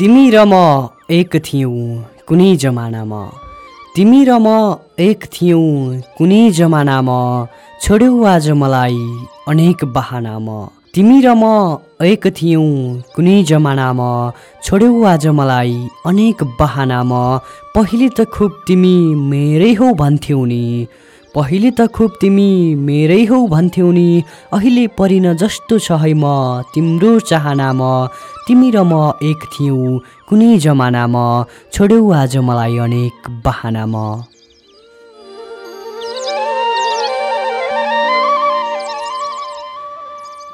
तिमी र म एक थियौँ कुनै जमानामा। तिमी र म एक थियौँ कुनै जमानामा। छोड्यौ आज मलाई अनेक बहानामा। तिमी र म एक थियौँ कुनै जमानामा। छोड्यौ आज मलाई अनेक बहानामा। पहिले त खुब तिमी मेरै हो भन्थ्यौ नि। पहिले त खुब तिमी मेरै हौ भन्थ्यौ नि। अहिले परिन जस्तो छ है म तिम्रो चाहनामा तिमी र म एक थियौँ कुनै जमानामा। छोड्यौ आज मलाई अनेक बहानामा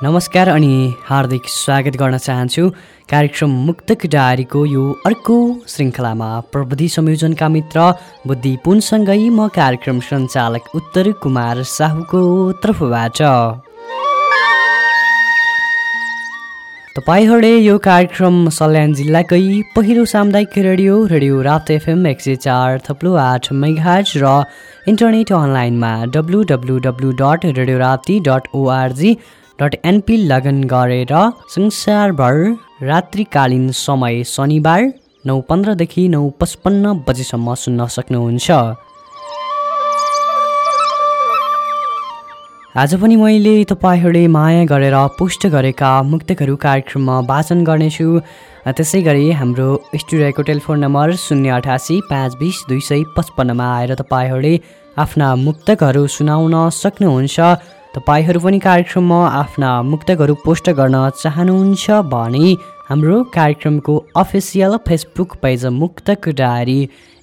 नमस्कार अनि हार्दिक स्वागत गर्न चाहन्छु। कार्यक्रम मुक्तक डायरीको यो अर्को श्रृङ्खलामा प्रविधि संयोजनका मित्र बुद्धि पुनसँगै म कार्यक्रम सञ्चालक उत्तर कुमार साहुको तर्फबाट। तपाईँहरूले यो कार्यक्रम सल्यान जिल्लाकै पहिलो सामुदायिक रेडियो रेडियो रात एफएम एक सय चार थप्लो आठ मेघाज र इन्टरनेट अनलाइनमा W W W dot radio Rapti dot ORG dot NP लगन गरेर संसारभर रात्रिकालीन समय शनिबार नौ पन्ध्रदेखि नौ पचपन्न बजीसम्म सुन्न सक्नुहुन्छ। आज पनि मैले तपाईँहरूले माया गरेर पोस्ट गरेका मुक्तकहरू कार्यक्रममा वाचन गर्नेछु। त्यसै गरी हाम्रो स्टुडियोको टेलिफोन नम्बर शून्य अठासी पाँच बिस दुई सय पचपन्नमा आएर तपाईँहरूले आफ्ना मुक्तकहरू सुनाउन सक्नुहुन्छ। तपाईँहरू पनि कार्यक्रममा आफ्ना मुक्तकहरू पोस्ट गर्न चाहनुहुन्छ भने हाम्रो कार्यक्रमको official Facebook page Muktak Diary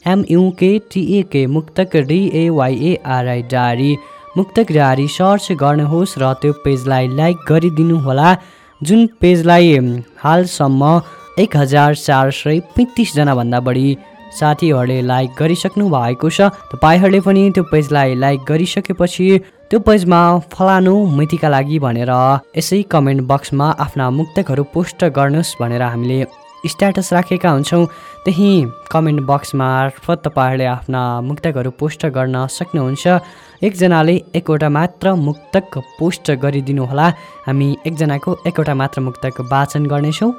MUKTAK Muktak DIARY Diary Muktak Diary search गर्नुहोस् र त्यो पेजलाई लाइक गरिदिनुहोला। जुन पेजलाई हालसम्म एक हजार चार सय पैँतिसजनाभन्दा बढी साथीहरूले लाइक गरिसक्नु भएको छ तपाईँहरूले पनि त्यो पेजलाई लाइक गरिसकेपछि त्यो पेजमा फलानु मितिका लागि भनेर यसै कमेन्ट बक्समा आफ्ना मुक्तकहरू पोस्ट गर्नुहोस् भनेर हामीले स्ट्याटस राखेका हुन्छौँ। त्यही कमेन्ट बक्समा मार्फत तपाईँहरूले आफ्ना मुक्तकहरू पोस्ट गर्न सक्नुहुन्छ। एकजनाले एकवटा मात्र मुक्तक पोस्ट गरिदिनुहोला। हामी एकजनाको एकवटा मात्र मुक्तक वाचन गर्नेछौँ।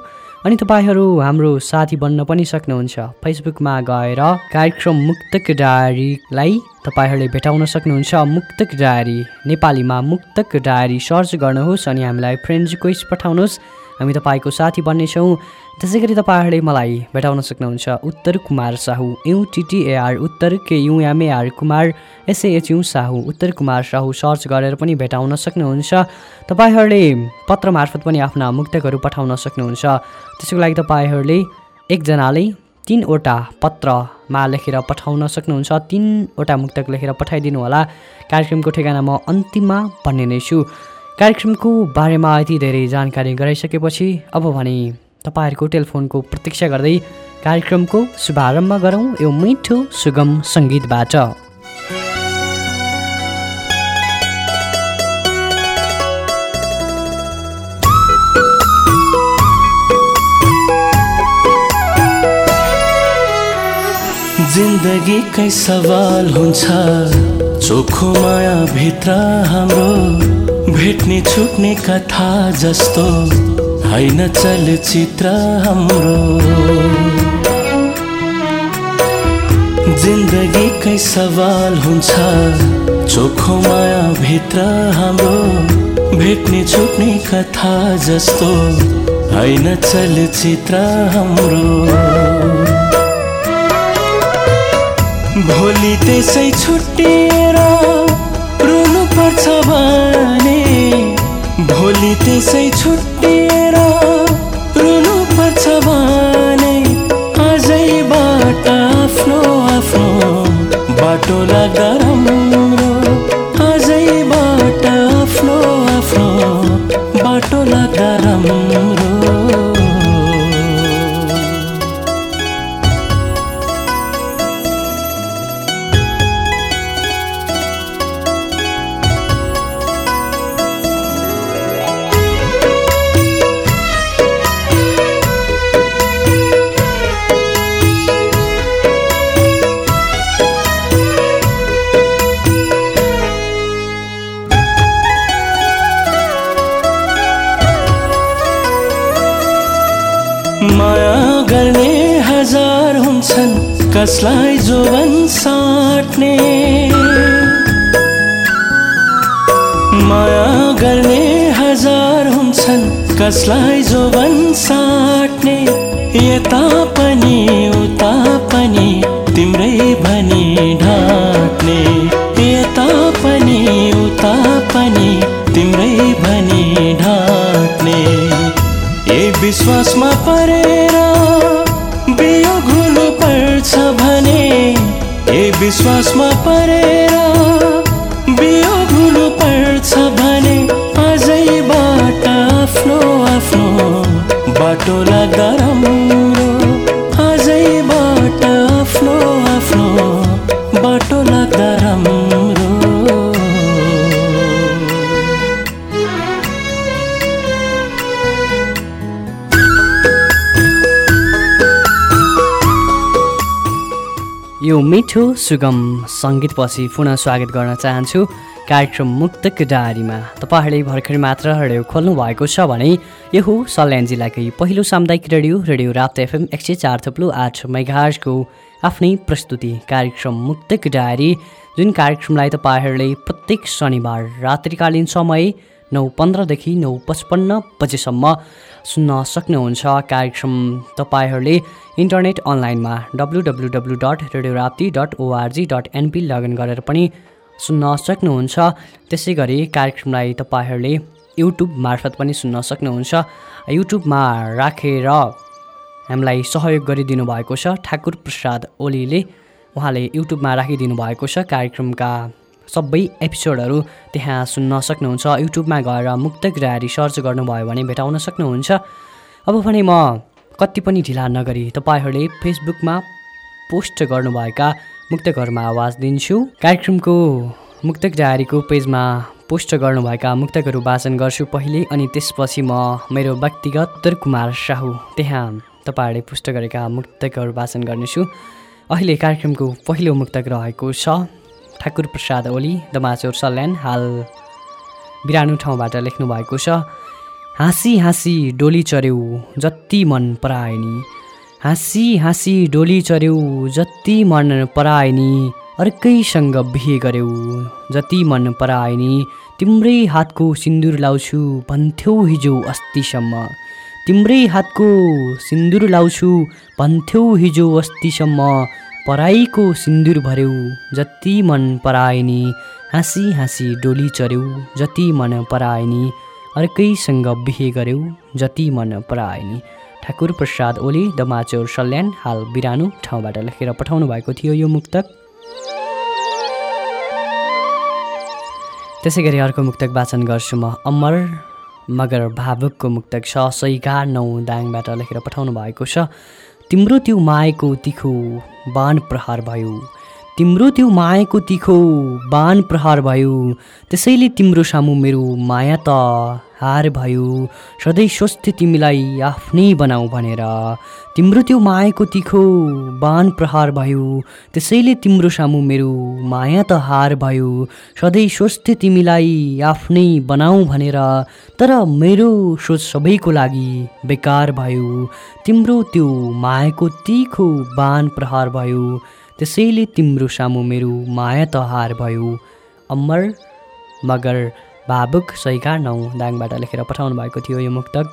अनि तपाईँहरू हाम्रो साथी बन्न पनि सक्नुहुन्छ। फेसबुकमा गएर कार्यक्रम मुक्तक डायरीलाई तपाईँहरूले भेटाउन सक्नुहुन्छ। मुक्तक डायरी नेपालीमा मुक्तक डायरी सर्च गर्नुहोस् अनि हामीलाई फ्रेन्ड रिक्वेस्ट पठाउनुहोस्। हामी तपाईँको साथी बन्नेछौँ। त्यसै गरी तपाईँहरूले मलाई भेटाउन सक्नुहुन्छ उत्तर कुमार साहु युटिटिएआर उत्तर के युएमएआर कुमार एसएएचयु साहु उत्तर कुमार साहु सर्च गरेर पनि भेटाउन सक्नुहुन्छ। तपाईँहरूले पत्र मार्फत पनि आफ्ना मुक्तकहरू पठाउन सक्नुहुन्छ। त्यसको लागि तपाईँहरूले एकजनाले तिनवटा पत्रमा लेखेर पठाउन सक्नुहुन्छ। तिनवटा मुक्तक लेखेर पठाइदिनु होला। कार्यक्रमको ठेगाना म अन्तिममा भन्ने नै छु। कार्यक्रमको बारेमा यति धेरै जानकारी गराइसकेपछि अब भने तपाईँहरूको टेलिफोनको प्रतीक्षा गर्दै कार्यक्रमको शुभारम्भ गरौँ यो मिठो सुगम सङ्गीतबाट। जिन्दगीकै सवाल हुन्छ चोखो माया भित्र हाम्रो भेट्ने छुट्ने कथा जस्तो। होइन चलचित्र हाम्रो। जिन्दगीकै सवाल हुन्छ चोखो माया भित्र हाम्रो भेट्ने छुट्ने कथा जस्तो होइन चलचित्र हाम्रो। भोलि त्यसै छुट्टिएर रुनु पर्छ भने भोलि त्यसै छुट्टिएर भने आजैबाट आफ्नो आफ्नो बाटो लाग्दा कसलाई जोवन साट्ने। माया गर्ने हजार हुन्छन् कसलाई जोवन साट्ने यता पनि मिठो सुगम सङ्गीतपछि पुनः स्वागत गर्न चाहन्छु। कार्यक्रम मुक्तक डायरीमा। तपाईँहरूले भर्खर मात्र रेडियो खोल्नु भएको छ भने यो हो सल्यान जिल्लाकै पहिलो सामुदायिक रेडियो रेडियो राप्त एफएम एक सय चार थप्लु आठ मेघाजको आफ्नै प्रस्तुति कार्यक्रम मुक्तक डायरी जुन कार्यक्रमलाई तपाईँहरूले प्रत्येक शनिबार रात्रिकालीन समय नौ पन्ध्रदेखि नौ पचपन्न बजेसम्म सुन्न सक्नुहुन्छ। कार्यक्रम तपाईँहरूले इन्टरनेट अनलाइनमा W W W dot radio Rapti dot ORG dot NP log in गरेर पनि सुन्न सक्नुहुन्छ। त्यसै गरी कार्यक्रमलाई तपाईँहरूले युट्युब मार्फत पनि सुन्न सक्नुहुन्छ। युट्युबमा राखेर हामीलाई सहयोग गरिदिनु भएको छ। ठाकुर प्रसाद ओलीले उहाँले युट्युबमा राखिदिनु भएको छ। कार्यक्रमका सबै एपिसोडहरू त्यहाँ सुन्न सक्नुहुन्छ। युट्युबमा गएर मुक्तक डायरी सर्च गर्नुभयो भने भेटाउन सक्नुहुन्छ। अब भने म कति पनि ढिला नगरी तपाईँहरूले फेसबुकमा पोस्ट गर्नुभएका मुक्तकहरूमा आवाज दिन्छु। कार्यक्रमको मुक्तक डायरीको पेजमा पोस्ट गर्नुभएका मुक्तकहरू वाचन गर्छु पहिले अनि त्यसपछि म मेरो व्यक्तिगत कुमार साहु त्यहाँ तपाईँहरूले पोस्ट गरेका मुक्तकहरू वाचन गर्नेछु। अहिले कार्यक्रमको पहिलो मुक्तक रहेको छ। ठाकुर प्रसाद ओली दमाचौर सल्यान हाल बिरानो ठाउँबाट लेख्नु भएको छ हाँसी हाँसी डोली चऱ्यौ जति मन पराए नि। हाँसी हाँसी डोली चऱ्यौ जति मन पराए नि। अर्कैसँग बिहे गर्यौ जति मन पराए नि। तिम्रै हातको सिन्दुर लाउँछु भन्थ्यौ हिजो अस्तिसम्म। तिम्रै हातको सिन्दुर लाउँछु भन्थ्यौ हिजो अस्तिसम्म। पराईको सिन्दुर भर्यौ जति मन पराए नि हाँसी हाँसी डोली चऱ्यौ जति मन पराए नि अर्कैसँग बिहे गर्यौ जति मन पराए नि ठाकुर प्रसाद ओली दमाचौर सल्यान हाल बिरानो ठाउँबाट लेखेर पठाउनु भएको थियो यो मुक्तक। त्यसै गरी अर्को मुक्तक वाचन गर्छु म। अमर मगर भावुकको मुक्तक छ। सैगा नौ दाङबाट लेखेर पठाउनु भएको छ। तिम्रो त्यो माएको तिखो बाण प्रहार भयो तिम्रो त्यो माएको तिखो बाण प्रहार भयो। त्यसैले तिम्रो सामु मेरो माया त हार भयो। सधैँ स्वस्थ तिमीलाई आफ्नै बनाऊ भनेर तिम्रो त्यो माएको तिखो बाण प्रहार भयो। त्यसैले तिम्रो सामु मेरो माया त हार भयो। सधैँ स्वस्थ तिमीलाई आफ्नै बनाऊ भनेर तर मेरो सोच सबैको लागि बेकार भयो। तिम्रो त्यो मायाको तिखो बाण प्रहार भयो। त्यसैले तिम्रो सामु मेरो माया त हार भयो। अमर मगर भावुक सैका नौ दाङबाट लेखेर पठाउनु भएको थियो यो मुक्तक।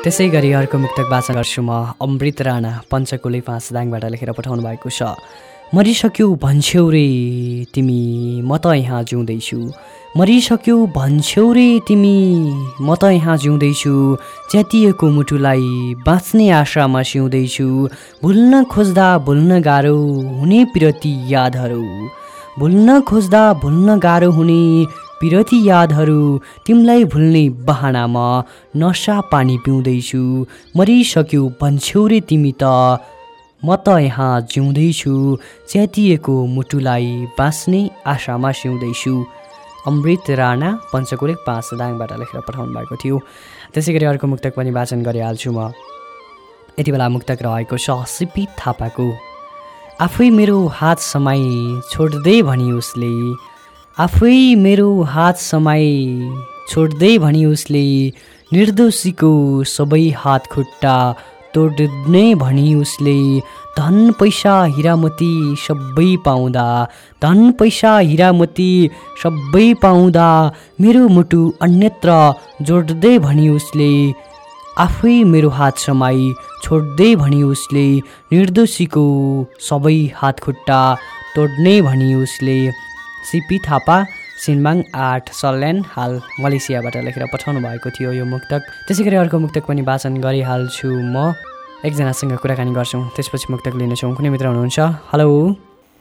त्यसै गरी अर्को मुक्तक वाचन गर्छु म। अमृत राणा पञ्चकुले पाँच दाङबाट लेखेर पठाउनु भएको छ। मरिसक्यौ भन्छौ रे तिमी। म त यहाँ जिउँदैछु। मरिसक्यौ भन्छौ रे तिमी। म त यहाँ जिउँदैछु च्यातिएको मुटुलाई बाँच्ने आशामा सिउँदैछु। भुल्न खोज्दा भुल्न गाह्रो हुने पिरती यादहरू। भुल्न खोज्दा भुल्न गाह्रो हुने पिरती यादहरू तिमीलाई भुल्ने बहानामा नसा पानी पिउँदैछु। मरिसक्यौ भन्छौ रे तिमी त म त यहाँ जिउँदैछु च्यातिएको मुटुलाई बाँच्ने आशामा सिउँदैछु। अमृत राणा पञ्चकुले पाँच दाङबाट लेखेर पठाउनु भएको थियो। त्यसै गरी अर्को मुक्तक पनि वाचन गरिहाल्छु म। यति बेला मुक्तक रहेको छ सिपी थापाको। आफै मेरो हात समाई छोड्दै भनी उसले। आफै मेरो हात समाई छोड्दै भनी उसले। निर्दोषीको सबै हात खुट्टा तोड्ने भनी उसले धन पैसा हिरामती सबै पाउँदा धन पैसा हिरामती सबै पाउँदा मेरो मुटु अन्यत्र जोड्दै भनी उसले आफै मेरो हात समाई छोड्दै भनी उसले निर्दोषीको सबै हात खुट्टा तोड्ने भनी उसले सिपी थापा सिनबाङ आठ सल्यान हाल मलेसियाबाट लेखेर पठाउनु भएको थियो यो मुक्तक। त्यसै गरी अर्को मुक्तक पनि वाचन गरिहाल्छु म। एकजनासँग कुराकानी गर्छौँ। त्यसपछि मुक्तक लिनेछौँ। कुनै मित्र हुनुहुन्छ? हेलो।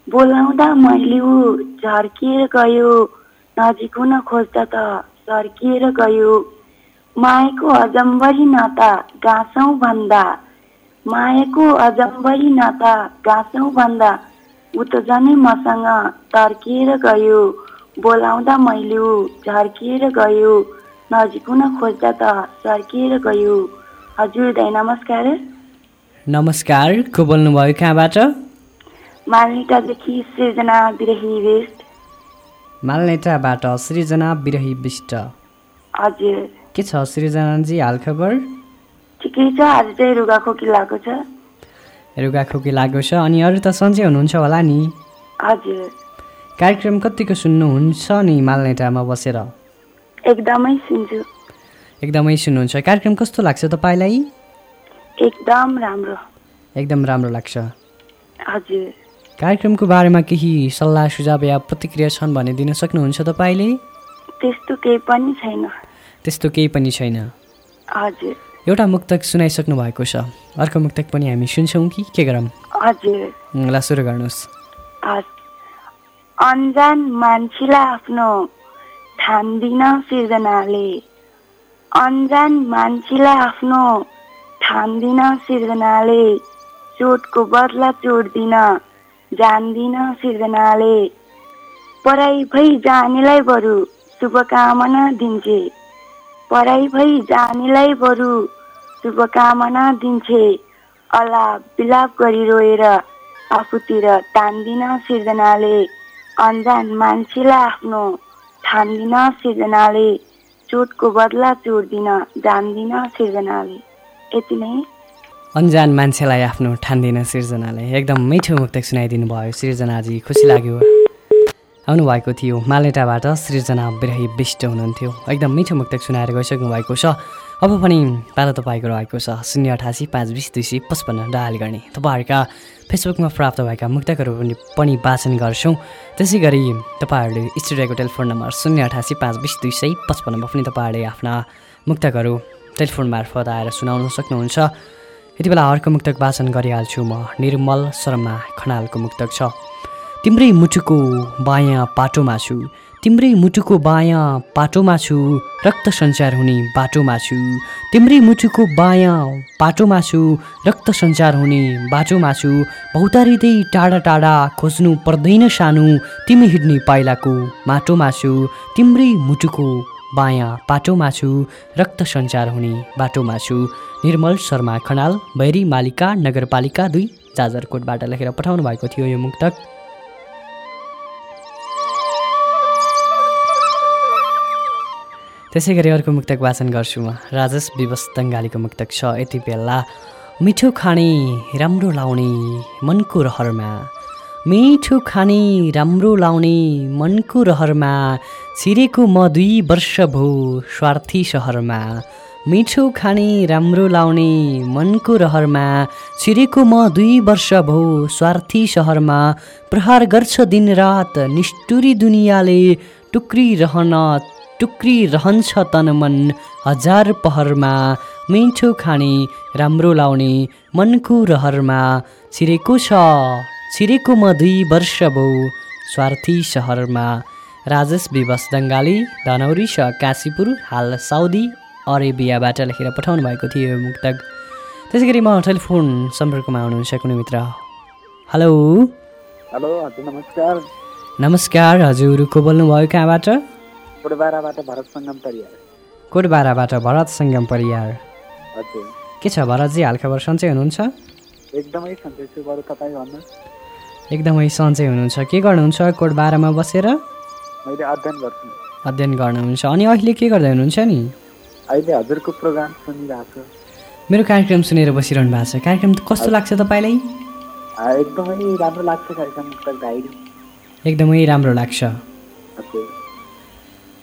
बोलाउँदा मैले ऊ झर्किएर गयो। नजिक हुन खोज्दा त सर्किएर गयो। मायाको अजम्बरी नाता गाँसौँ भन्दा। मायाको अजम्बरी नाता गाँसौँ भन्दा। ऊ त झनै मसँग तर्किएर गयो। बोलाउँदा मैले झर्किएर गयो। नजिक हुन खोज्दा त सर्किएर गयो। हजुर दाई नमस्कार। नमस्कार को बोल्नुभयो कहाँबाट? मालनिटादेखि सृजना विरही वेस्ट। मालनेटाबाट सृजना बिरही विष्ट। हजुर। के छ सृजनाजी हालखबर ठिकै छ आज चाहिँ रुगा खोकी लगाएको छ। रुगा खोकी लागेको छ अनि अरू त सन्चै हुनुहुन्छ होला नि? हजुर। कार्यक्रम कतिको सुन्नुहुन्छ नि मालनेटामा बसेर? एकदमै सुन्छु। एकदमै सुन्नुहुन्छ। कार्यक्रम कस्तो लाग्छ तपाईँलाई? एकदम राम्रो। एकदम राम्रो लाग्छ। हजुर। कार्यक्रमको बारेमा केही सल्लाह सुझाव या प्रतिक्रिया छन् भने दिन सक्नुहुन्छ तपाईँले? त्यस्तो केही पनि छैन। त्यस्तो केही पनि छैन। हजुर। एउटा मुक्तक सुनाइसक्नु भएको छ। अर्को मुक्तक पनि हामी सुन्छौँ कि? के गरौँ? हजुर। ल सुरु गर्नुहोस्। हस्। अन्जान मान्छेलाई आफ्नो ठान्दिन सिर्जनाले। अन्जान मान्छेलाई आफ्नो ठान्दिन सिर्जनाले। चोटको बदला चोट दिन जान्दिन सिर्जनाले। पराई भई जानेलाई बरु शुभकामना दिन्छे। पराई भई जानेलाई बरु शुभकामना दिन्छे। अलाप विलाप गरी रोएर आफूतिर तान्दिन सिर्जनाले। अन्जान मान्छेलाई आफ्नो ठान्दिन सिर्जनाले चोटको बदला चोट दिन जान्दिन सिर्जनाले। यति नै। अन्जान मान्छेलाई आफ्नो ठान्दिन सिर्जनाले। एकदम मिठो मुक्तक सुनाइदिनु भयो। सृजनाजी खुसी लाग्यो। आउनुभएको थियो। मालेटाबाट सृजना बिरही विष्ट हुनुहुन्थ्यो। एकदम मिठो मुक्तक सुनाएर गइसक्नु भएको छ। अब पनि पालो तपाईँको रहेको छ। शून्य अठासी पाँच बिस दुई सय पचपन्न डायल गर्ने तपाईँहरूका फेसबुकमा प्राप्त भएका मुक्तकहरू पनि वाचन गर्छौँ। त्यसै गरी तपाईँहरूले स्टुडियोको टेलिफोन नम्बर शून्य अठासी पाँच बिस दुई सय पचपन्नमा पनि तपाईँहरूले आफ्ना मुक्तकहरू टेलिफोन मार्फत आएर सुनाउन सक्नुहुन्छ। यति बेला अर्को मुक्तक वाचन गरिहाल्छु म निर्मल शर्मा खनालको मुक्तक छ। तिम्रै मुटुको बायाँ पाटोमा छु। तिम्रै मुटुको बायाँ पाटोमा छु रक्त सञ्चार हुने बाटोमा छु। तिम्रै मुटुको बायाँ पाटोमा छु रक्त सञ्चार हुने बाटोमा छु। भौतारिँदै टाढा टाढा खोज्नु पर्दैन सानो तिमी हिँड्ने पाइलाको माटोमा छु। तिम्रै मुटुको बायाँ पाटोमा छु रक्त सञ्चार हुने बाटोमा छु। निर्मल शर्मा खनाल बैरी मालिका नगरपालिका दुई जाजरकोटबाट लेखेर पठाउनु भएको थियो यो मुक्तक। त्यसै गरी अर्को मुक्तक वाचन गर्छु म। राजेश विवश दङ्गालीको मुक्तक छ। यति बेला मिठो खाने राम्रो लाउने मनको रहरमा। मिठो खाने राम्रो लाउने मनको रहरमा। छिरेको म दुई वर्ष भो स्वार्थी सहरमा। मिठो खाने राम्रो लाउने मनको रहरमा। छिरेको म दुई वर्ष भो स्वार्थी सहरमा। प्रहार गर्छ दिनरात निष्ठुरी दुनियाँले टुक्रिरहन टुक्रिरहन्छ तन मन हजार पहरमा। मिठो खाने राम्रो लाउने मनको रहरमा। छिरेको छ छिरेको म दुई वर्ष भो स्वार्थी सहरमा। राजेश विवश दङ्गाली धनौरी स काशीपुर हाल साउदी अरेबियाबाट लेखेर पठाउनु भएको थियो यो मुक्तक। त्यसै गरी म टेलिफोन सम्पर्कमा हुनुहुन्छ कुनै मित्र। हेलो। हेलो हजुर नमस्कार। नमस्कार हजुर को बोल्नुभयो कहाँबाट? कोडबाराबाट भरत सङ्गम परियार कोटबाराबाट भरत सङ्गम परियार हजुर। के छ भरतजी हालखबर सन्चै हुनुहुन्छ? एकदमै सन्चै छु बरु तपाईँ भन्नुहोस्। एकदमै सन्चै हुनुहुन्छ। के गर्नुहुन्छ कोटबारामा बसेर? मैले अध्ययन गर्छु। अध्ययन गर्नुहुन्छ। अनि अहिले के गर्दै हुनुहुन्छ नि? अहिले हजुरको प्रोग्राम सुनिरहेको छु। मेरो कार्यक्रम सुनेर बसिरहनु भएको छ। कार्यक्रम कस्तो लाग्छ तपाईँलाई? एकदमै राम्रो लाग्छ कार्यक्रम एकदमै राम्रो लाग्छ।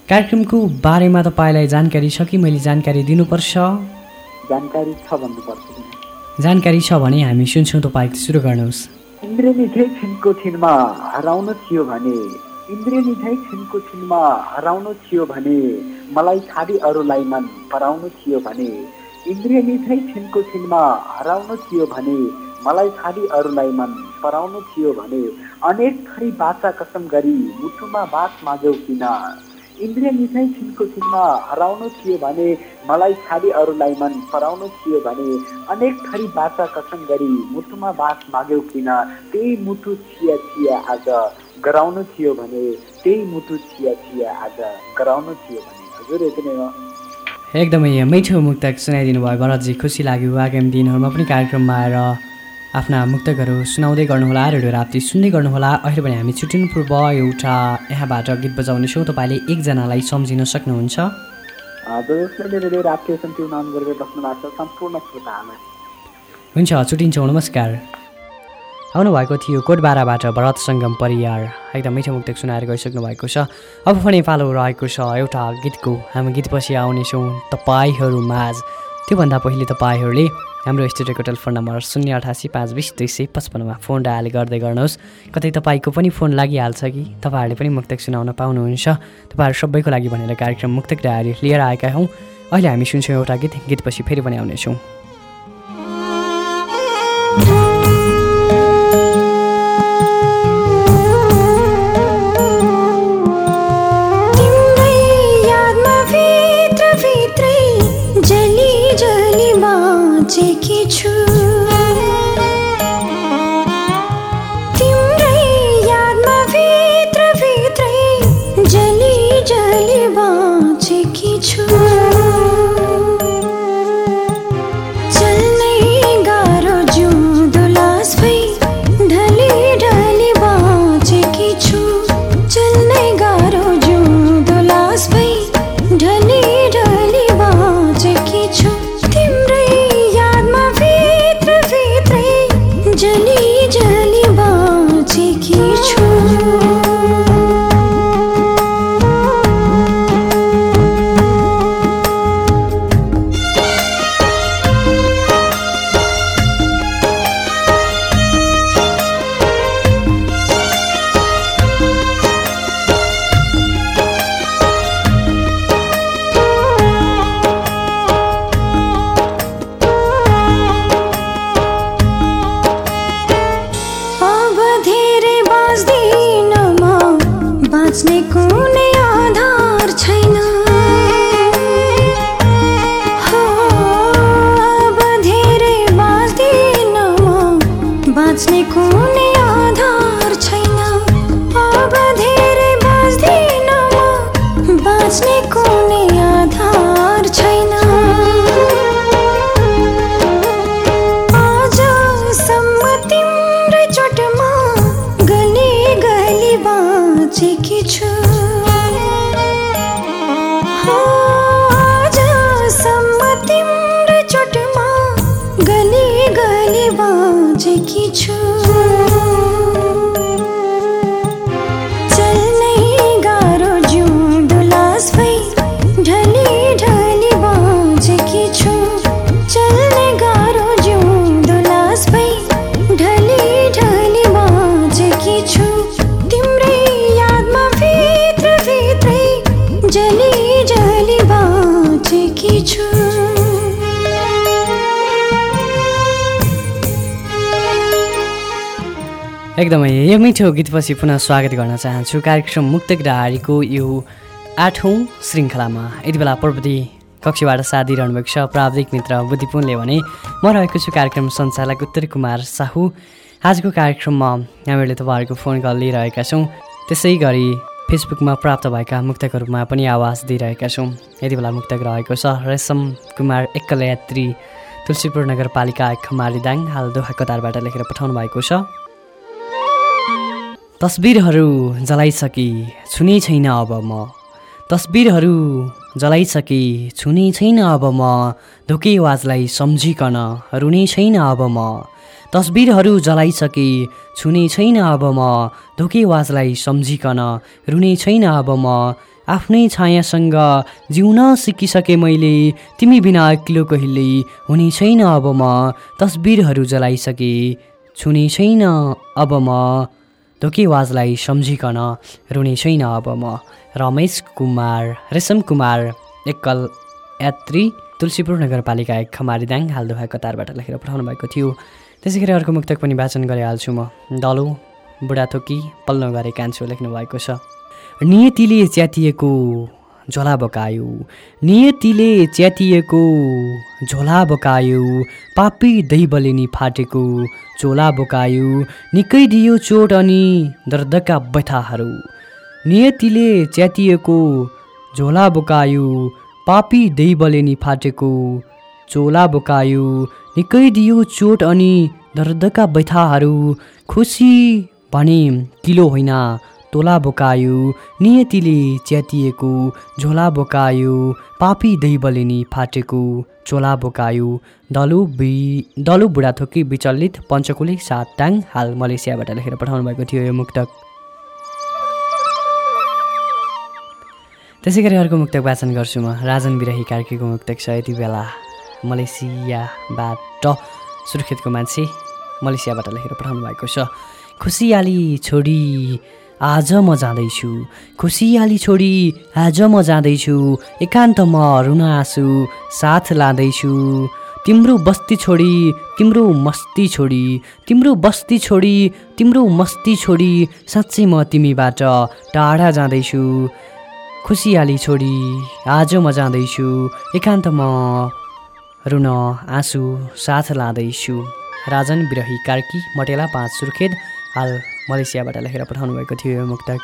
कार्यक्रमको बारेमा तपाईँलाई जानकारी छ कि मैले जानकारी दिनुपर्छ? जानकारी छ भन्नुपर्छ? जानकारी छ भने हामी सुन्छौँ तपाईँ सुरु गर्नुहोस्। इन्द्रेणी झै छिनको छिनमा हराउनु थियो भने इन्द्रेणी झै छिनको छिनमा हराउनु थियो भने मलाई छाडी अरूलाई मन पराउनु थियो भने इन्द्रेणी झै छिनको छिनमा हराउनु थियो भने मलाई छाडी अरूलाई मन पराउनु थियो भने अनेक थरी बाचा कसम गरी मुटुमा बात माग्यौ किन? इन्द्रिय मिठाई छिनको छिनमा हराउनु थियो भने मलाई छाडी अरूलाई मन पराउनु थियो भने अनेक थरी बाचा कसम गरी मुटुमा बास माग्यौ किन? त्यही मुटु छिया छिया आज गराउनु थियो भने त्यही मुटु छिया छिया आज गराउनु थियो भने। हजुर यति नै हो। एकदमै मिठो मुक्तक सुनाइदिनु भयो भरतजी खुसी लाग्यो। आगामी दिनहरूमा पनि कार्यक्रममा आएर आफ्ना मुक्तकहरू सुनाउँदै गर्नुहोला रेडियो राप्ती सुन्दै गर्नुहोला। अहिले भने हामी छुट्टिनु पूर्व एउटा यहाँबाट गीत बजाउनेछौँ तपाईँले एकजनालाई सम्झिन सक्नुहुन्छ। हुन्छ छुट्टिन्छौँ नमस्कार। आउनुभएको थियो कोटबाराबाट भरत सङ्गम परियार। एकदम मिठो मुक्तक सुनाएर गइसक्नु भएको छ। अब पनि पालो रहेको छ एउटा गीतको। हामी गीतपछि आउनेछौँ तपाईँहरू माझ। त्योभन्दा पहिले तपाईँहरूले हाम्रो स्टुडियोको टेलिफोन नम्बर शून्य अठासी पाँच बिस दुई सय पचपन्नमा फोन डायल गर्दै गर्नुहोस्। कतै तपाईँको पनि फोन लागिहाल्छ कि? तपाईँहरूले पनि मुक्तक सुनाउन पाउनुहुन्छ। तपाईँहरू सबैको लागि भनेर कार्यक्रम मुक्तक डायरी लिएर आएका हौँ। अहिले हामी सुन्छौँ एउटा गीत। गीतपछि फेरि पनि आउनेछौँ। एकदमै यो मिठो गीतपछि पुनः स्वागत गर्न चाहन्छु। कार्यक्रम मुक्तक डाहारीको यो आठौँ श्रृङ्खलामा। यति बेला प्रविधि कक्षबाट साथ दिइरहनु भएको छ प्राविधिक मित्र बुद्धिपुनले भने म रहेको छु कार्यक्रम सञ्चालक उत्तर कुमार साहु। आजको कार्यक्रममा हामीहरूले तपाईँहरूको फोन कल लिइरहेका छौँ। त्यसै गरी फेसबुकमा प्राप्त भएका मुक्तकहरूमा पनि आवाज दिइरहेका छौँ। यति बेला मुक्तक रहेको छ रेशम कुमार एक्कल यात्री तुलसीपुर नगरपालिका खमारीदाङ हाल दोहा कतारबाट लेखेर पठाउनु भएको छ। तस्बिरहरू जलाइसकी छुने छैन अब म। तस्बिरहरू जलाइसके छुने छैन अब म। धोकेवाजलाई सम्झिकन रुने छैन अब म। तस्बिरहरू जलाइसके छुने छैन अब म। धोकेवाजलाई सम्झिकन रुने छैन अब म। आफ्नै छायासँग जिउन सिकिसके मैले तिमी बिना एक्लो कहिल्यै हुने छैन अब म। तस्बिरहरू जलाइसके छुने छैन अब म। धोकेवाजलाई सम्झिकन रुने छैन अब म। रमेश कुमार रेशम कुमार एकल यात्री तुलसीपुर नगरपालिका एक खमारी दाङ हालदोहा कतारबाट लेखेर पठाउनु भएको थियो। त्यसै गरी अर्को मुक्तक पनि वाचन गरिहाल्छु म। डलो बुढाथोकी पल्लो गरे कान्छो लेख्नु भएको छ। नियतिले च्यातिएको झोला बोकायो नियतिले च्यातिएको झोला बोकायो पापी दैबले नि फाटेको झोला बोकायो निकै दियो चोट अनि दर्दका व्यथाहरू नियतिले च्यातिएको झोला बोकायो पापी दैबले नि फाटेको चोला बोकायो निकै दियो चोट अनि दर्दका व्यथाहरू खुसी भने किलो होइन। तोला बोकायो नियतिले च्यातिएको झोला बोकायो पापी दैबले नि फाटेको चोला बोकायो दलु बि दलु बुढाथोकी विचलित पञ्चकुली सात टाङ हाल मलेसियाबाट लेखेर पठाउनु भएको थियो यो मुक्तक। त्यसै गरी अर्को मुक्तक वाचन गर्छु म। राजन बिराही कार्कीको मुक्तक छ यति बेला। मलेसियाबाट सुर्खेतको मान्छे मलेसियाबाट लेखेर पठाउनु भएको छ। खुसियाली छोडी आज म जाँदैछु। खुसियाली छोडी आज म जाँदैछु। एकान्तमा रुन आँसु साथ लाँदैछु। तिम्रो बस्ती छोडी तिम्रो मस्ती छोडी तिम्रो बस्ती छोडी तिम्रो मस्ती छोडी साँच्चै म तिमीबाट टाढा जाँदैछु। खुसियाली छोडी आज म जाँदैछु। एकान्तमा रुन आँसु साथ लाँदैछु। राजन बिरही कार्की मटेला पाँच सुर्खेत हाल मलेसियाबाट लेखेर पठाउनु भएको थियो यो मुक्तक।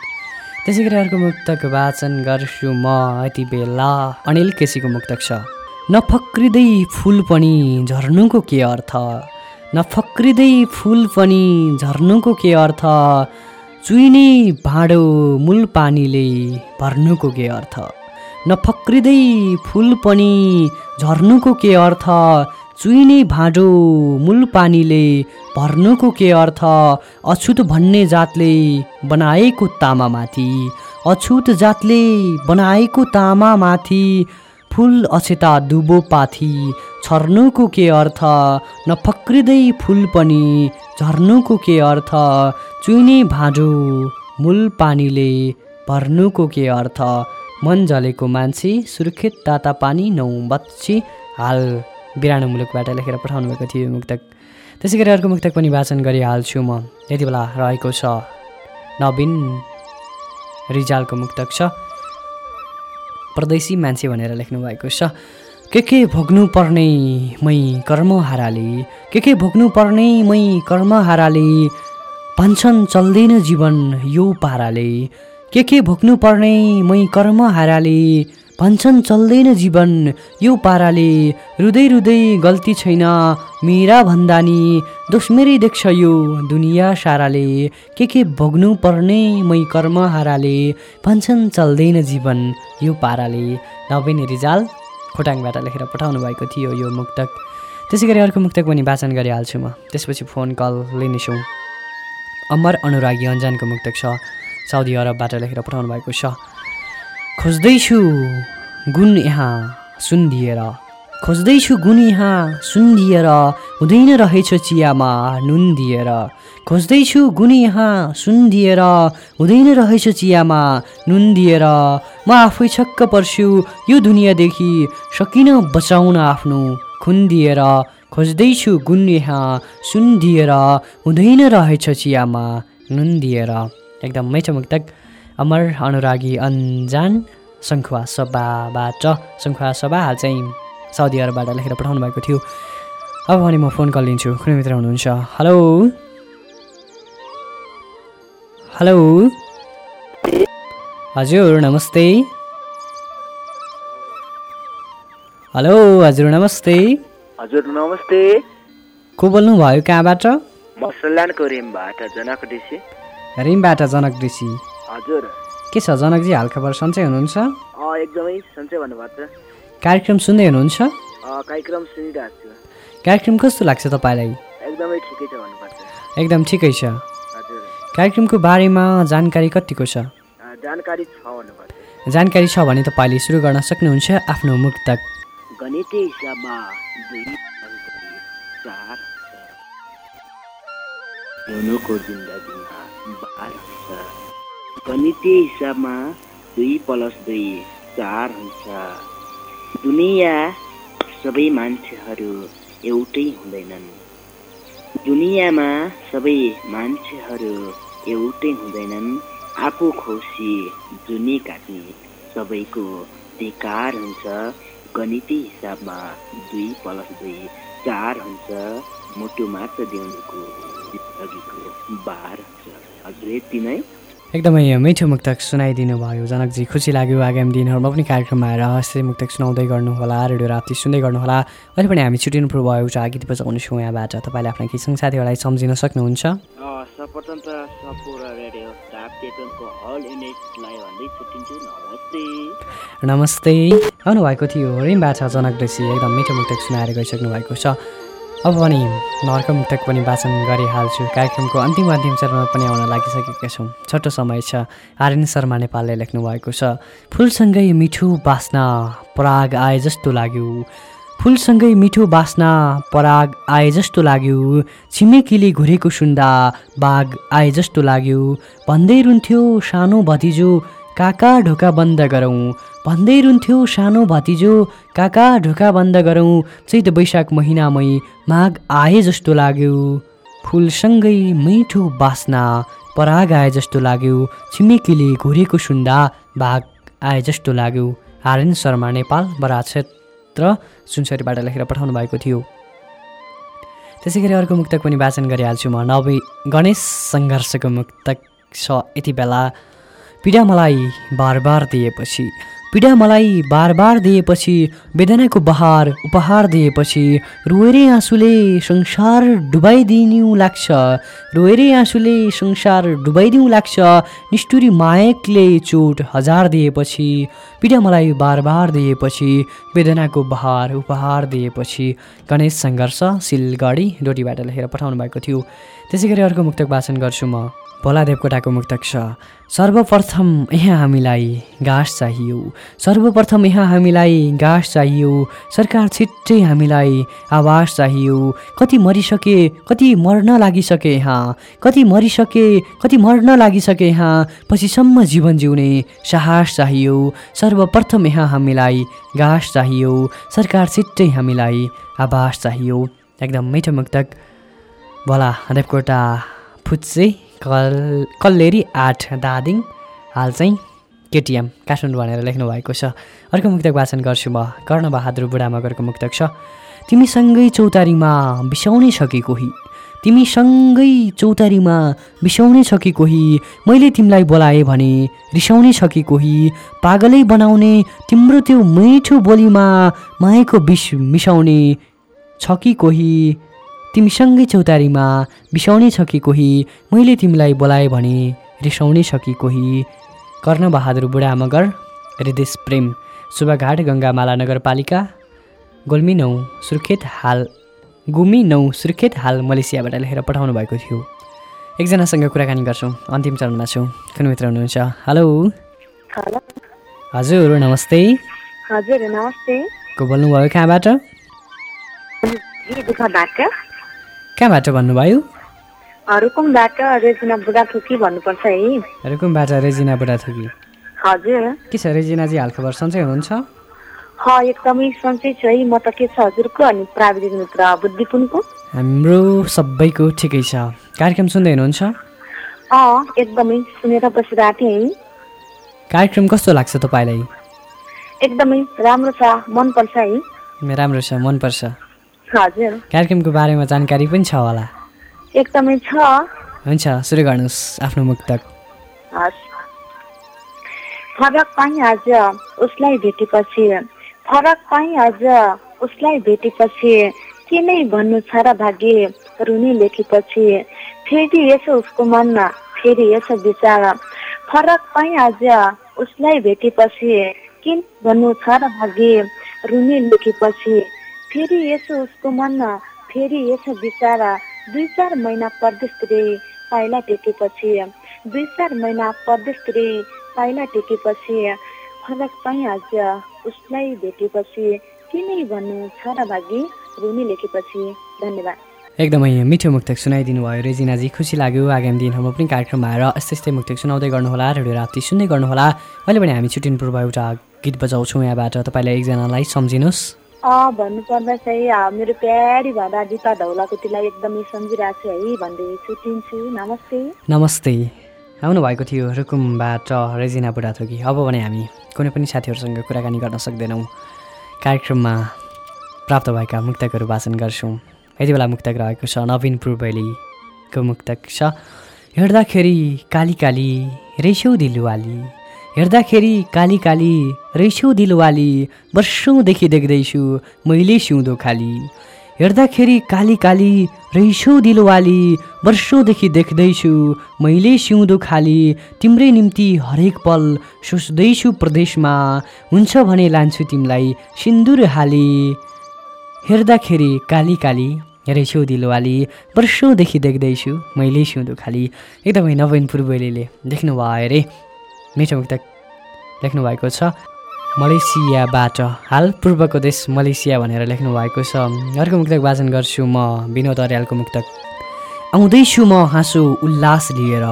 त्यसै गरी अर्को मुक्तक वाचन गर्छु म यति बेला। अनिल केसीको मुक्तक छ। नफक्रिँदै फुल पनि झर्नुको के अर्थ? नफक्रिँदै फुल पनि झर्नुको के अर्थ? चुइने भाँडो मूल पानीले भर्नुको के अर्थ? नफक्रिँदै फुल पनि झर्नुको के अर्थ? चुइने भाँडो मूल पानीले भर्नुको के अर्थ? अछुत भन्ने जातले बनाएको तामामाथि। अछुत जातले बनाएको तामामाथि फुल अछेता दुबो पाथी। छर्नुको के अर्थ? नफक्रिँदै फुल पनि झर्नुको के अर्थ? चुइने भाँडो मूल पानीले भर्नुको के अर्थ? मन जलेको मान्छे सुर्खेत ताता पानी नौ बच्ची हाल। बिरानो मुलुकबाट लेखेर पठाउनु भएको थियो मुक्तक। त्यसै गरी अर्को मुक्तक पनि वाचन गरिहाल्छु म। यति बेला रहेको छ। नवीन रिजालको मुक्तक छ। परदेशी मान्छे भनेर लेख्नु भएको छ। के के भोग्नु पर्ने मै कर्म हाराले? के के भोग्नु पर्ने मै कर्म हाराले? भन्छन् चल्दैन जीवन यो पाराले। के के भोग्नु पर्ने मै कर्म हाराले? भन्छन् चल्दैन जीवन। यो पाराले रुँदै रुँदै गल्ती छैन। मेरा भन्दा नि दोष मेरै देख्छ यो दुनियाँ साराले। के के भोग्नु पर्ने मै कर्म हाराले भन्छन् चल्दैन जीवन यो पाराले। नवीन रिजाल खोटाङबाट लेखेर पठाउनु भएको थियो यो मुक्तक। त्यसै गरी अर्को मुक्तक पनि वाचन गरिहाल्छु म। त्यसपछि फोन कल लिनेछौँ। अमर अनुरागी अन्जानको मुक्तक छ। साउदी अरबबाट लेखेर पठाउनु भएको छ। खोज्दैछु गुण यहाँ सुन दिएर खोज्दैछु गुण यहाँ सुन दिएर हुँदैन रहेछ चियामा नुन दिएर। खोज्दैछु गुण यहाँ सुन दिएर हुँदैन रहेछ चियामा नुन दिएर। म आफै छक्क पर्छु यो दुनियाँदेखि सकिन बचाउन आफ्नो खुन दिएर। खोज्दैछु गुण यहाँ सुन दिएर हुँदैन रहेछ चियामा नुन दिएर। एकदम मैठो मुक्तक। अमर अनुरागी अन्जान सङ्खुवा सभाबाट सङ्खुवा सभा हाल चाहिँ साउदी अरबबाट लेखेर पठाउनु भएको थियो। अब भने म फोन कल लिन्छु कुनै मित्र हुनुहुन्छ? हेलो हेलो हजुर नमस्ते। हेलो हजुर नमस्ते। हजुर नमस्ते। को बोल्नुभयो? कहाँबाट? म सल्यानको रिमबाट? जनक ऋषि। रिमबाट जनक ऋषि। हजुर। के छ जनकजी हालखबर सन्चै हुनुहुन्छ? एकदमै सन्चै भन्नुभएको छ। कार्यक्रम सुन्दै हुनुहुन्छ? कार्यक्रम सुनिरहेको छु। कार्यक्रम कस्तो लाग्छ तपाईँलाई? एकदमै ठिकै छ भन्नुपर्छ एकदम ठिकै छ। हजुर। कार्यक्रमको बारेमा जानकारी कतिको छ? जानकारी छ भन्नुपर्छ जानकारी छ भने तपाईँले सुरु गर्न सक्नुहुन्छ आफ्नो मुक्तक। गणितीय हिसाबमा दुई चार हिउँदोको जिन्दगीमा हुन्छ गणितीय हिसाबमा दुई प्लस दुई चार हुन्छ। दुनियाँ सबै मान्छेहरू एउटै हुँदैनन्। दुनियाँमा सबै मान्छेहरू एउटै हुँदैनन्। आफू खुसी जुनी काट्ने सबैको बेकार हुन्छ। गणितीय हिसाबमा दुई प्लस दुई चार हुन्छ। मुटु मात्र दिउनुको जिन्दगीको बार हुन्छ हजुर यति नै। एकदमै मिठो मुक्तक सुनाइदिनु भयो। जनकजी खुसी लाग्यो आगामी दिनहरूमा पनि कार्यक्रममा आएर यसरी मुक्तक सुनाउँदै गर्नुहोला रेडियो राति सुन्दै गर्नुहोला। अहिले पनि हामी छुट्टिनु पूर्व एउटा गीत बजाउनेछौँ यहाँबाट। तपाईँले आफ्ना केही साथीहरूलाई सम्झिन सक्नुहुन्छ। सर्वप्रथम त सपुर रेडियो राप्टेपनको हल युनिटलाई भन्दै छुट्टिन्छु। नमस्ते। नमस्ते। आउनुभएको थियो रिमबाट जनक ऋषि एकदम मिठो मुक्तक सुनाएर गइसक्नु भएको छ। अब पनि म अर्को मुक्तक पनि वाचन गरिहाल्छु। कार्यक्रमको अन्तिम अन्तिम चरणमा पनि आउन लागिसकेका छौँ। छोटो समय छ। आर्यन शर्मा नेपालले लेख्नु भएको छ फुलसँगै मिठो बास्ना पराग आए जस्तो लाग्यो। फुलसँगै मिठो बास्ना पराग आए जस्तो लाग्यो। छिमेकीले घुरेको सुन्दा बाघ आए जस्तो लाग्यो। भन्दै रुन्थ्यो सानो भतिजो काका ढोका बन्द गरौँ। भन्दै रुन्थ्यो सानो भतिजो काका ढोका बन्द गरौँ चैत वैशाख महिनामै माघ आए जस्तो लाग्यो। फुलसँगै मिठो बास्ना पराग आए जस्तो लाग्यो छिमेकीले घुरेको सुन्दा बाघ आए जस्तो लाग्यो। आर्यन शर्मा नेपाल बरा क्षेत्र सुनसरीबाट लेखेर पठाउनु भएको थियो। त्यसै गरी अर्को मुक्तक पनि वाचन गरिहाल्छु म। नवे गणेश सङ्घर्षको मुक्तक छ। यति बेला पीडा मलाई बार बार दिएपछि पीडा मलाई बार बार दिएपछि वेदनाको बहार उपहार दिएपछि रोएरै आँसुले संसार डुबाइदिनु लाग्छ। रोएरै आँसुले संसार डुबाइदिउँ लाग्छ। निष्ठुरी मायकले चोट हजार दिएपछि पीडा मलाई बार बार दिएपछि वेदनाको बहार उपहार दिएपछि। गणेश सङ्घर्ष सिलगढी डोटीबाट लेखेर पठाउनु भएको थियो। त्यसै गरी अर्को मुक्तक वाचन गर्छु म। भोला देवकोटाको मुक्तक छ। सर्वप्रथम यहाँ हामीलाई घाँस चाहियो। सर्वप्रथम यहाँ हामीलाई घाँस चाहियो। सरकार छिट्टै हामीलाई आवास चाहियो। कति मरिसके कति मर्न लागिसके यहाँ। कति मरिसके कति मर्न लागिसके यहाँ। पछिसम्म जीवन जिउने साहस चाहियो। सर्वप्रथम यहाँ हामीलाई घाँस चाहियो। सरकार छिट्टै हामीलाई आवास चाहियो। एकदम मिठो मुक्तक। भोला देवकोटा फुच्चे। कल कल्लेरी आठ दादिङ हाल चाहिँ केटिएम काठमाडौँ भनेर लेख्नु भएको छ। अर्को मुक्तक वाचन गर्छु म। कर्णबहादुर बुढामगरको मुक्तक छ। तिमीसँगै चौतारीमा बिसाउने छ कि कोही? तिमीसँगै चौतारीमा बिसाउने छ कि कोही? मैले तिमीलाई बोलाएँ भने रिसाउने छ कि कोही? पागलै बनाउने तिम्रो त्यो मिठो बोलीमा मायाको विष मिसाउने छ कि कोही? तिमीसँगै चौतारीमा बिसाउने छ कि कोही मैले तिमीलाई बोलाएँ भने रिसाउने छ कि कोही। कर्णबहादुर बुढा मगर हृदेश प्रेम। शुभघाट गङ्गामाला नगरपालिका गोल्मी नौ सुर्खेत हाल गुमी नौ सुर्खेत हाल मलेसियाबाट लेखेर पठाउनु भएको थियो। एकजनासँग कुराकानी गर्छौँ अन्तिम चरणमा छौँ। कुन मित्र हुनुहुन्छ? हेलो। हजुर नमस्ते। हजुर नमस्ते। को बोल्नुभयो कहाँबाट? कहाँबाट भन्नुभयो? रुकुमबाट रेजिना बुढा थुकी भन्नुपर्छ है। रुकुमबाट रेजिना बुढाथोकी हजुर। के छ रेजिनाजी हालखबर सन्चै हुनुहुन्छ? ह एकदमै सन्चै छु है। म त के छ हजुरको अनि प्राविधिक मित्र बुद्धिपुनको हाम्रो सबैको ठिकै छ। कार्यक्रम सुन्दै हुनुहुन्छ? एकदमै सुनेर बसिरहेको थिएँ है। कार्यक्रम कस्तो लाग्छ तपाईँलाई? एकदमै राम्रो छ मनपर्छ है। राम्रो छ मनपर्छ। हजुर। कार्यक्रमको बारेमा जानकारी पनि छ होला। एकदमै छ। हुन्छ सुरु गर्नुहोस् आफ्नो मुक्तक फरक पाएँ आज उसलाई भेटेपछि। फरक पाएँ आज उसलाई भेटेपछि। के नै भन्नु छ र भाग्य रुनी लेखेपछि। फेरि यसो उसको मनमा फेरि यसो विचार। फरक पाएँ आज उसलाई भेटेपछि। के भन्नु छ र भाग्य रुने लेखेपछि। फेरि यसो उसको मनमा फेरि यसो बिचारा दुई चार महिना परदेशतिर पाइला टेकेपछि। दुई चार महिना परदेशतिर पाइला टेकेपछि। फरक चाहिँ आज उसलाई भेटेपछि के नै भन्नु छ र भागी? रुनी लेखेपछि। धन्यवाद। एकदमै मिठो मुक्तक सुनाइदिनु भयो रेजिनाजी। खुसी लाग्यो। आगामी दिनहरूमा पनि कार्यक्रममा आएर यस्तै यस्तै मुक्तक सुनाउँदै गर्नुहोला रेडियो राति सुन्दै गर्नुहोला। अहिले पनि हामी छुट्टिनु पूर्व एउटा गीत बजाउँछौँ यहाँबाट। तपाईँलाई एकजनालाई सम्झिनुहोस्। भन्नुपर्दा चाहिँ मेरो प्यारी भन्दा दिपा धौलाकोटीलाई एकदमै सम्झिरहेको छु है भन्दै छुट्टिन्छु नमस्ते। नमस्ते। आउनुभएको थियो रुकुमबाट रेजिना बुढाथोकी। अब भने हामी कुनै पनि साथीहरूसँग कुराकानी गर्न सक्दैनौँ। कार्यक्रममा प्राप्त भएका मुक्तकहरू वाचन गर्छौँ। यति बेला मुक्तक रहेको छ नवीन पूर्वेलीको मुक्तक छ। हेर्दाखेरि काली काली रेस्यौ दिलवाली। हेर्दाखेरि काली काली रेस्यौ दिलवाली वर्षौँदेखि देख्दैछु मैले सिउँदो खाली। हेर्दाखेरि काली काली रहिसौ दिलवाली वर्षौँदेखि देख्दैछु मैले सिउँदो खाली। तिम्रै निम्ति हरेक पल सोच्दैछु प्रदेशमा हुन्छ भने लान्छु तिमीलाई सिन्दुर हाली। हेर्दाखेरि काली काली रहेछौ दिलवाली वर्षौँदेखि देख्दैछु मैले सिउँदो खाली। एकदमै नवीन पूर्वेलीले देख्नुभयो अरे। मिठो मुक्त लेख्नु भएको छ। मलेसियाबाट हाल पूर्वको देश मलेसिया भनेर लेख्नु भएको छ। अर्को मुक्तक वाचन गर्छु म विनोद अर्यालको मुक्तक। आउँदैछु म हाँसो उल्लास लिएर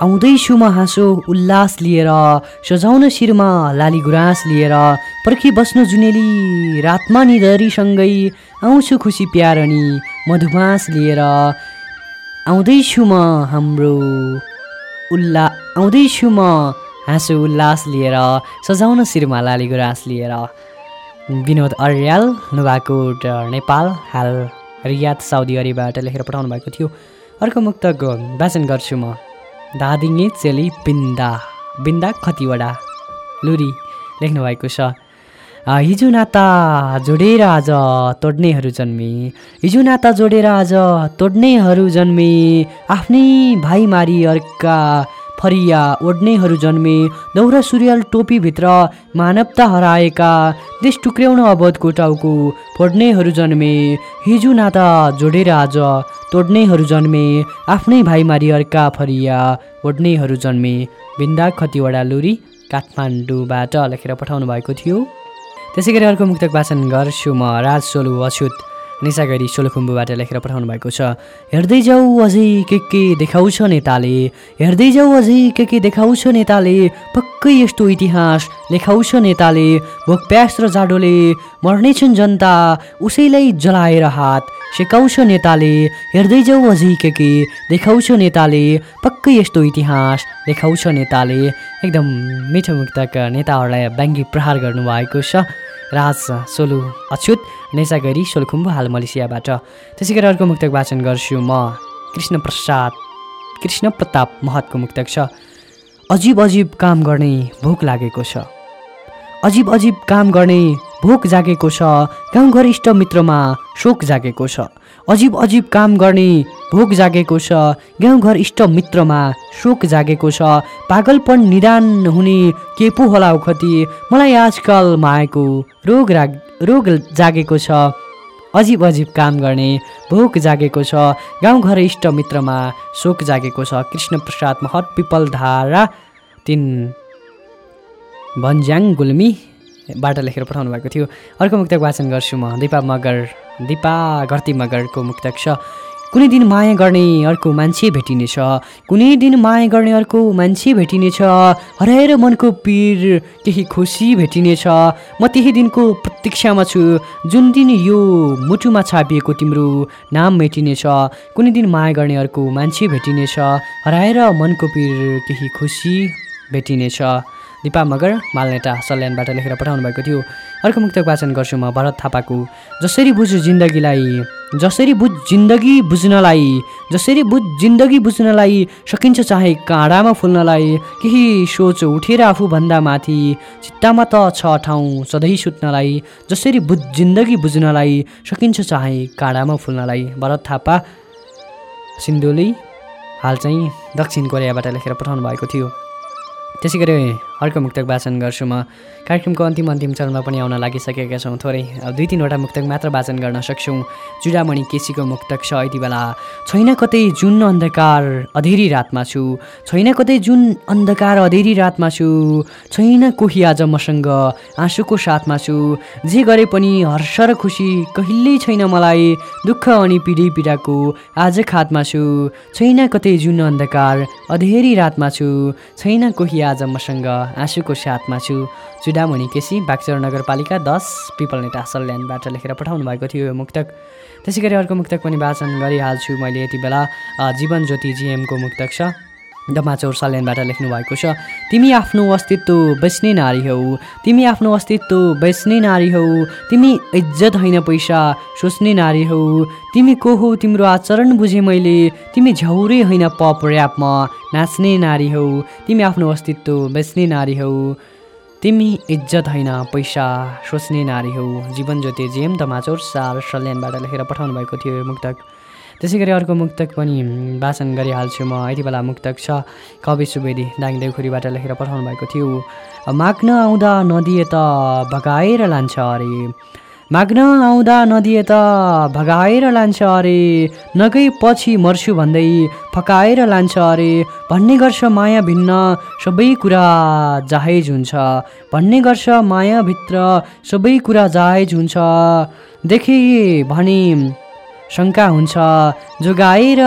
आउँदैछु म हाँसो उल्लास लिएर सजाउन शिरमा लाली गुराँस लिएर पर्खी बस्नु जुनेली रातमा निधरीसँगै आउँछु खुसी प्यार अनि मधुमास लिएर। आउँदैछु म हाम्रो उल्ला आउँदैछु म हाँसो उल्लास लिएर सजाउन शिरमा लाली गुराँस लिएर। विनोद अर्याल नुवाकोट नेपाल हाल रियाद साउदी अरेबियाबाट लेखेर पठाउनु भएको थियो। अर्को मुक्तक वाचन गर्छु म। दादिङे चेली बिन्दा बिन्दा खतिवडा लुरी लेख्नु भएको छ। हिजो नाता जोडेर आज तोड्नेहरू जन्मे। हिजो नाता जोडेर आज तोड्नेहरू जन्मे। आफ्नै भाइ मारी अर्का फरिया ओड्नेहरू जन्मे दौरा सुरियाल टोपीभित्र मानवता हराएका देश टुक्र्याउन अवधको टाउको फोड्नेहरू जन्मे। हिजो नाता जोडेर आज तोड्नेहरू जन्मे। आफ्नै भाइ मारी अर्का फरिया ओड्नेहरू जन्मे। बिन्दा खतिवडा लुरी काठमाडौँबाट लेखेर पठाउनु भएको थियो। त्यसै गरी अर्को मुक्तक वाचन गर्छु म राज सोलु अछुत। निसा गरी सोलुखुम्बुबाट लेखेर पठाउनु भएको छ। हेर्दै जाऊ अझै के के देखाउँछ नेताले। हेर्दै जाऊ अझै के के देखाउँछ नेताले। पक्कै यस्तो इतिहास लेखाउँछ नेताले। भोक प्यास र जाडोले मर्नेछन् जनता उसैलाई जलाएर हात सेकाउँछ नेताले। हेर्दै जाऊ अझै के के देखाउँछ नेताले। पक्कै यस्तो इतिहास देखाउँछ नेताले। एकदम मिठो मुक्तक नेताहरूलाई व्यङ्गी प्रहार गर्नुभएको छ। राज सोलु अछुत नेसा गरी सोलखुम्बु हाल मलेसियाबाट। त्यसै गरी अर्को मुक्तक वाचन गर्छु म। कृष्ण प्रसाद कृष्ण प्रताप महतको मुक्तक छ। अजिब अजिब काम गर्ने भोक लागेको छ। अजिब अजिब काम गर्ने भोक जागेको छ। गाउँघर इष्टमित्रमा शोक जागेको छ। अजिब अजिब काम गर्ने भोक जागेको छ। गाउँघर इष्टमित्रमा शोक जागेको छ। पागलपन निदान हुने के पो होला उखति। मलाई आजकल मायाको रोग राग रोग जागेको छ। अजिब अजिब काम गर्ने भोक जागेको छ। गाउँघर इष्टमित्रमा शोक जागेको छ। कृष्ण प्रसाद महत पिपल धारा तिन। भन्ज्याङ गुल्मीबाट लेखेर पठाउनु भएको थियो। अर्को मुक्तक वाचन गर्छु म। दिपा मगर दिपा घर्ती मगरको मुक्तक छ। कुनै दिन माया गर्ने अर्को मान्छे भेटिनेछ। कुनै दिन माया गर्ने अर्को मान्छे भेटिनेछ। हराएर मनको पीर केही खुसी भेटिनेछ। म त्यही दिनको प्रतीक्षामा छु। जुन दिन यो मुटुमा छापिएको तिम्रो नाम मेटिनेछ कुनै दिन माया गर्ने अर्को मान्छे भेटिनेछ। हराएर मनको पीर केही खुसी भेटिनेछ। दिपा मगर मालनेटा सल्यानबाट लेखेर पठाउनु भएको थियो। अर्को मुक्तक वाचन गर्छु म भरत थापाको। जसरी बुझ जिन्दगीलाई जसरी बुझ जिन्दगी बुझ्नलाई जसरी बुझ जिन्दगी बुझ्नलाई सकिन्छ चाहे काँडामा फुल्नलाई केही सोच उठेर आफूभन्दा माथि चित्तामा त छ ठाउँ सधैँ सुत्नलाई जसरी बुझ जिन्दगी बुझ्नलाई सकिन्छ चाहे काँडामा फुल्नलाई। भरत थापा सिन्धुली हाल चाहिँ दक्षिण कोरियाबाट लेखेर पठाउनु भएको थियो। त्यसै गरी अर्को मुक्तक वाचन गर्छु म। कार्यक्रमको अन्तिम अन्तिम चरणमा पनि आउन लागिसकेका छौँ। थोरै दुई तिनवटा मुक्तक मात्र वाचन गर्न सक्छौँ। चुडामणि केसीको मुक्तक छ यति बेला। छैन कतै जुन अन्धकार अधेरी रातमा छु। छैन कतै जुन अन्धकार अधेरी रातमा छु। छैन कोही आज मसँग आँसुको साथमा छु। जे गरे पनि हर्ष र खुसी कहिल्यै छैन मलाई। दुःख अनि पिँढी पीडाको आज खातमा छु। छैन कतै जुन अन्धकार अधेरी रातमा छु। छैन कोही आज मसँग आँसुको साथमा छु। चुडामणि केसी बाक्चर नगरपालिका दस पिपल नेटा सल्यानबाट लेखेर पठाउनु भएको थियो यो मुक्तक। त्यसै गरी अर्को मुक्तक पनि वाचन गरिहाल्छु मैले यति बेला। जीवन ज्योति जिएमको मुक्तक छ। दमाचौर सल्यानबाट लेख्नु भएको छ। तिमी आफ्नो अस्तित्व बेच्ने नारी हौ। तिमी आफ्नो अस्तित्व बेच्ने नारी हौ। तिमी इज्जत होइन पैसा सोच्ने नारी हौ। तिमी को हौ? तिम्रो आचरण बुझेँ मैले। तिमी झौरे होइन पप ऱ्यापमा नाच्ने नारी हौ। तिमी आफ्नो अस्तित्व बेच्ने नारी हौ। तिमी इज्जत होइन पैसा सोच्ने नारी हौ। जीवन ज्योति जेम दमाचौर सार सल्यानबाट लेखेर पठाउनु भएको थियो यो मुक्तक। त्यसै गरी अर्को मुक्तक पनि वाचन गरिहाल्छु म। यति बेला मुक्तक छ। कवि सुवेदी दाङ देउखुरीबाट लेखेर पठाउनु भएको थियो। माग्न आउँदा नदिए त भगाएर लान्छ अरे। माग्न आउँदा नदिए त भगाएर लान्छ अरे। नगई पछि मर्छु भन्दै फकाएर लान्छ अरे। भन्ने गर्छ माया भिन्न सबै कुरा जाहेज हुन्छ। भन्ने गर्छ मायाभित्र सबै कुरा जाहेज हुन्छ। देखे भने शङ्का हुन्छ। जोगाएर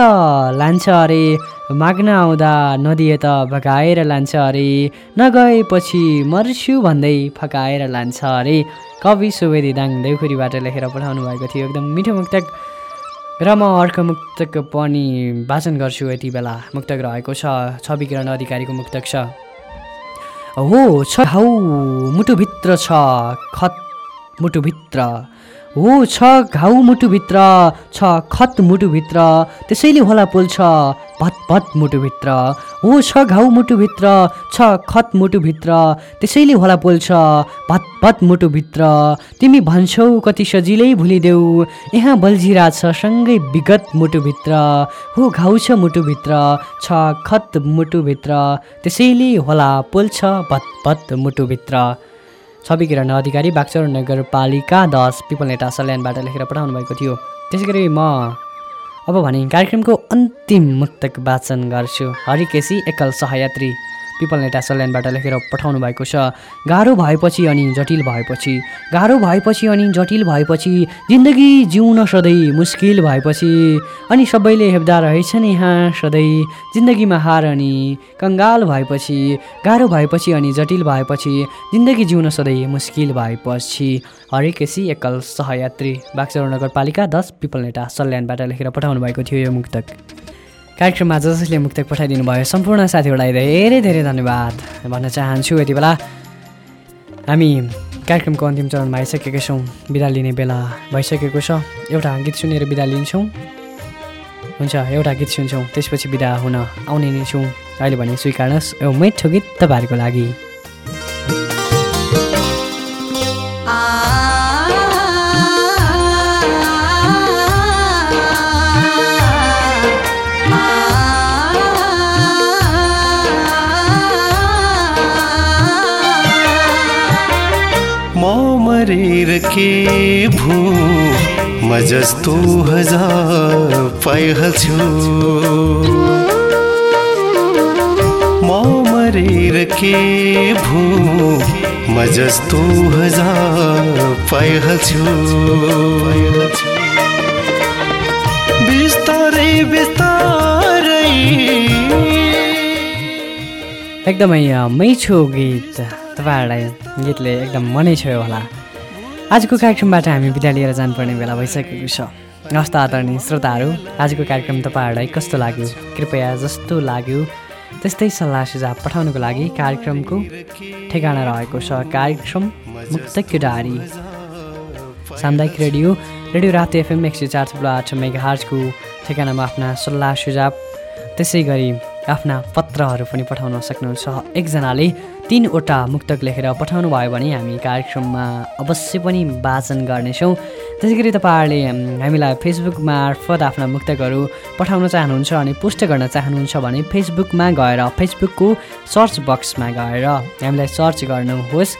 लान्छ अरे माग्न आउँदा नदिए त भगाएर लान्छ अरे नगएपछि मर्छु भन्दै फकाएर लान्छ अरे कवि सुवेदी दाङ देउखुरीबाट लेखेर पठाउनु भएको थियो। एकदम मिठो मुक्तक र म अर्को मुक्तक पनि वाचन गर्छु यति बेला। मुक्तक रहेको छ छवि किरण अधिकारीको मुक्तक छ। हो छ। हौ मुटुभित्र छ। खत मुटुभित्र। हो छ घाउ मुटुभित्र छ खत मुटुभित्र त्यसैले होला पोल्छ भत भत मुटुभित्र। हो छ घाउ मुटुभित्र छ खत मुटुभित्र त्यसैले होला पोल्छ भत भत मुटुभित्र। तिमी भन्छौ कति सजिलै भुलिदेऊ यहाँ बल्झिरा छ सँगै विगत मुटुभित्र। हो घाउ छ मुटुभित्र छ खत मुटुभित्र त्यसैले होला पोल्छ भत भत मुटुभित्र। छवि किरण अधिकारी बाक्चर नगरपालिका दस पिपल नेता सल्यानबाट लेखेर पठाउनु भएको थियो। त्यसै गरी म अब भने कार्यक्रमको अन्तिम मुक्तक वाचन गर्छु। हरिकेशी एकल सहयात्री। पिपल नेता सल्यानबाट लेखेर पठाउनु भएको छ। गाह्रो भएपछि अनि जटिल भएपछि। गाह्रो भएपछि अनि जटिल भएपछि जिन्दगी जिउन सधैँ मुस्किल भएपछि। अनि सबैले हेप्दा रहेछन् यहाँ सधैँ जिन्दगीमा हार अनि कङ्गाल भएपछि। गाह्रो भएपछि अनि जटिल भएपछि जिन्दगी जिउन सधैँ मुस्किल भएपछि। हरेकेसी एकल सहयात्री। बाक्सर नगरपालिका दस पिपल नेता सल्यानबाट लेखेर पठाउनु भएको थियो यो मुक्तक। कार्यक्रममा जस जसले मुक्तक पठाइदिनु भयो सम्पूर्ण साथीहरूलाई धेरै धेरै धन्यवाद भन्न चाहन्छु। यति बेला हामी कार्यक्रमको अन्तिम चरणमा आइसकेका छौँ। बिदा लिने बेला भइसकेको छ। एउटा गीत सुनेर बिदा लिन्छौँ। हुन्छ एउटा गीत सुन्छौँ। त्यसपछि बिदा हुन आउने नै छौँ। अहिले भने स्वीकार्नुहोस्। यो मिठो गीत तपाईँहरूको लागि। मरेर के भू म जस्तो हजार पाइहाल्छु म मरेर के भू म जस्तो हजार पाइहाल्छु बिस्तारै बिस्तारै एकदमै मैठो गीत तपाईँहरूलाई गीतले एकदम मनै छोयो होला। आजको कार्यक्रमबाट हामी बिदा लिएर जानुपर्ने बेला भइसकेको छ। हस्त आदरणीय श्रोताहरू आजको कार्यक्रम तपाईँहरूलाई कस्तो लाग्यो? कृपया जस्तो लाग्यो। त्यस्तै सल्लाह सुझाव पठाउनुको लागि कार्यक्रमको ठेगाना रहेको छ। कार्यक्रम मुक्तक डारी सामुदायिक रेडियो रेडियो रात एफएम एक सय चार थुप्रो आठ मेगा हार्चको ठेगानामा आफ्ना सल्लाह सुझाव। त्यसै गरी आफ्ना पत्रहरू पनि पठाउन सक्नुहुन्छ। एकजनाले तिनवटा मुक्तक लेखेर पठाउनु भयो भने हामी कार्यक्रममा अवश्य पनि वाचन गर्नेछौँ। त्यसै गरी तपाईँहरूले हामीलाई फेसबुक मार्फत आफ्ना मुक्तकहरू पठाउन चाहनुहुन्छ अनि पोस्ट गर्न चाहनुहुन्छ भने फेसबुकमा गएर फेसबुकको सर्च बक्समा गएर हामीलाई सर्च गर्नुहोस्।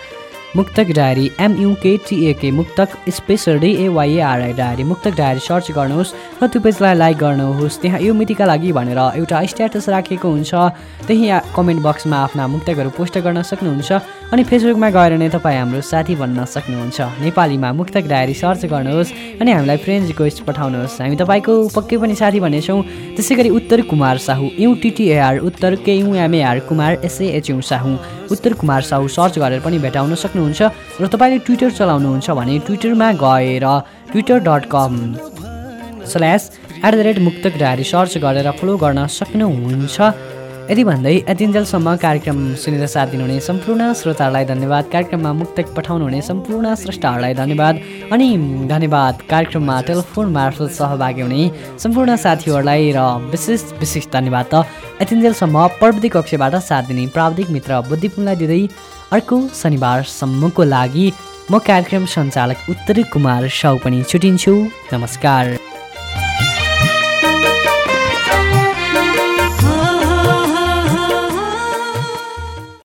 Muktak Diary MUKTAK Muktak special DIARY Diary Muktak Diary search गर्नुहोस् र त्यो पेजलाई लाइक गर्नुहोस्। त्यहाँ यो मितिका लागि भनेर एउटा स्ट्याटस राखेको हुन्छ। त्यही कमेन्ट बक्समा आफ्ना मुक्तकहरू पोस्ट गर्न सक्नुहुन्छ। अनि फेसबुकमा गएर नै तपाईँ हाम्रो साथी भन्न सक्नुहुन्छ। नेपालीमा मुक्तक डायरी सर्च गर्नुहोस् अनि हामीलाई फ्रेन्ड रिक्वेस्ट पठाउनुहोस्। हामी तपाईँको पक्कै पनि साथी भनेछौँ त्यसै गरी उत्तर कुमार साहु युटिटिएआर उत्तर केयुएमएआर कुमार एसएएचयु साहु उत्तर कुमार साहु सर्च गरेर पनि भेटाउन सक्नुहुन्छ र तपाईँले ट्विटर चलाउनुहुन्छ भने ट्विटरमा गएर Twitter dot com slash at the rate Muktak Diary search गरेर फलो गर्न सक्नुहुन्छ। यति भन्दै यतिन्जेलसम्म कार्यक्रम सुनेर साथ दिनुहुने सम्पूर्ण श्रोताहरूलाई धन्यवाद। कार्यक्रममा मुक्तक पठाउनुहुने सम्पूर्ण स्रष्टाहरूलाई धन्यवाद अनि धन्यवाद। कार्यक्रममा टेलिफोन मार्फत सहभागी हुने सम्पूर्ण साथीहरूलाई र विशेष विशेष धन्यवाद त यतिन्जेलसम्म प्रविधि कक्षबाट साथ दिने प्राविधिक मित्र बुद्धिपुनलाई दिँदै अर्को शनिबारसम्मको लागि म कार्यक्रम सञ्चालक उत्तरी कुमार साउ पनि छुटिन्छु। नमस्कार।